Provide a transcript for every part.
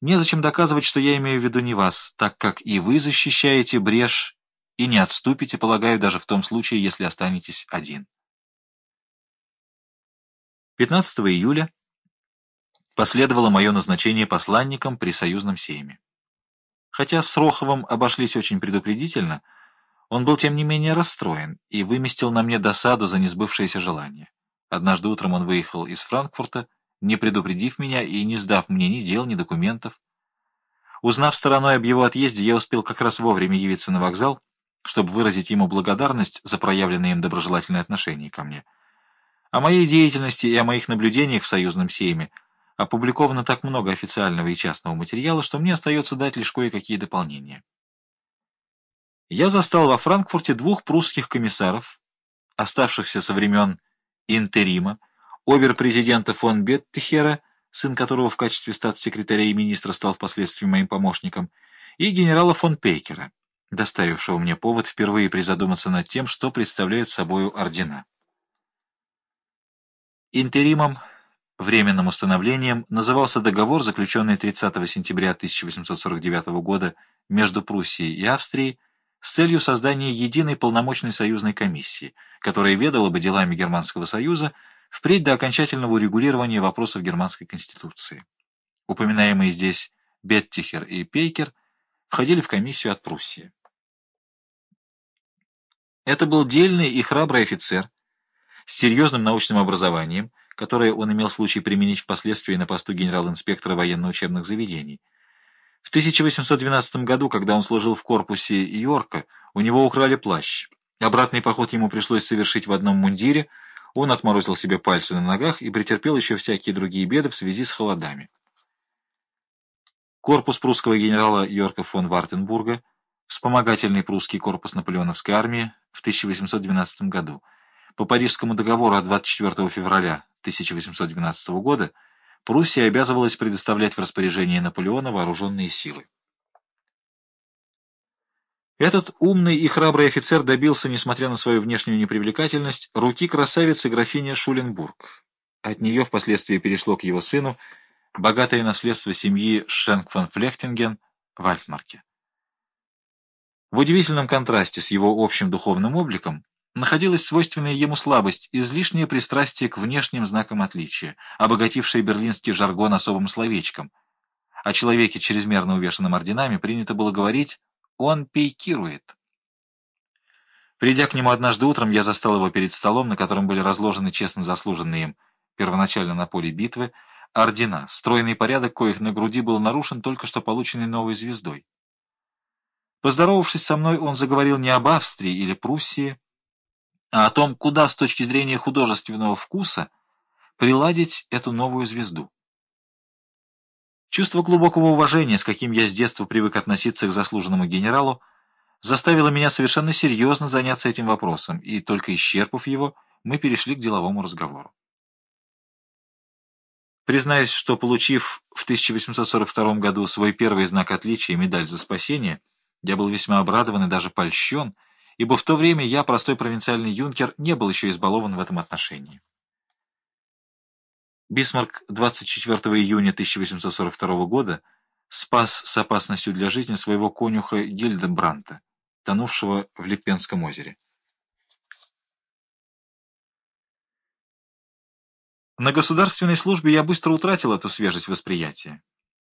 Незачем доказывать, что я имею в виду не вас, так как и вы защищаете брешь и не отступите, полагаю, даже в том случае, если останетесь один. 15 июля последовало мое назначение посланником при союзном сейме. Хотя с Роховым обошлись очень предупредительно, он был тем не менее расстроен и выместил на мне досаду за несбывшееся желание. Однажды утром он выехал из Франкфурта, не предупредив меня и не сдав мне ни дел, ни документов. Узнав стороной об его отъезде, я успел как раз вовремя явиться на вокзал, чтобы выразить ему благодарность за проявленные им доброжелательные отношения ко мне. О моей деятельности и о моих наблюдениях в союзном сейме опубликовано так много официального и частного материала, что мне остается дать лишь кое-какие дополнения. Я застал во Франкфурте двух прусских комиссаров, оставшихся со времен интерима, обер-президента фон Беттехера, сын которого в качестве статс-секретаря и министра стал впоследствии моим помощником, и генерала фон Пейкера, доставившего мне повод впервые призадуматься над тем, что представляют собою ордена. Интеримом, временным установлением, назывался договор, заключенный 30 сентября 1849 года между Пруссией и Австрией, с целью создания единой полномочной союзной комиссии, которая ведала бы делами Германского союза, впредь до окончательного урегулирования вопросов германской конституции. Упоминаемые здесь Беттихер и Пейкер входили в комиссию от Пруссии. Это был дельный и храбрый офицер с серьезным научным образованием, которое он имел случай применить впоследствии на посту генерал-инспектора военно-учебных заведений. В 1812 году, когда он служил в корпусе Йорка, у него украли плащ. Обратный поход ему пришлось совершить в одном мундире – он отморозил себе пальцы на ногах и претерпел еще всякие другие беды в связи с холодами. Корпус прусского генерала Йорка фон Вартенбурга, вспомогательный прусский корпус наполеоновской армии в 1812 году. По Парижскому договору от 24 февраля 1812 года Пруссия обязывалась предоставлять в распоряжение Наполеона вооруженные силы. Этот умный и храбрый офицер добился, несмотря на свою внешнюю непривлекательность, руки красавицы графини Шуленбург. От нее впоследствии перешло к его сыну богатое наследство семьи Шенк фон Флехтинген в Альтмарке. В удивительном контрасте с его общим духовным обликом находилась свойственная ему слабость, излишнее пристрастие к внешним знакам отличия, обогатившее берлинский жаргон особым словечком. О человеке, чрезмерно увешанном орденами, принято было говорить он пейкирует. Придя к нему однажды утром, я застал его перед столом, на котором были разложены честно заслуженные им, первоначально на поле битвы, ордена, стройный порядок коих на груди был нарушен только что полученной новой звездой. Поздоровавшись со мной, он заговорил не об Австрии или Пруссии, а о том, куда с точки зрения художественного вкуса приладить эту новую звезду. Чувство глубокого уважения, с каким я с детства привык относиться к заслуженному генералу, заставило меня совершенно серьезно заняться этим вопросом, и только исчерпав его, мы перешли к деловому разговору. Признаюсь, что, получив в 1842 году свой первый знак отличия, медаль за спасение, я был весьма обрадован и даже польщен, ибо в то время я, простой провинциальный юнкер, не был еще избалован в этом отношении. Бисмарк 24 июня 1842 года спас с опасностью для жизни своего конюха Гильдебранта, тонувшего в Липенском озере. На государственной службе я быстро утратил эту свежесть восприятия.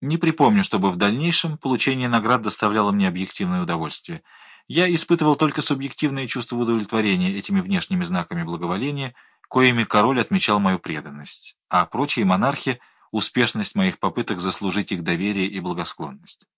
Не припомню, чтобы в дальнейшем получение наград доставляло мне объективное удовольствие. Я испытывал только субъективное чувство удовлетворения этими внешними знаками благоволения – коими король отмечал мою преданность, а прочие монархи — успешность моих попыток заслужить их доверие и благосклонность.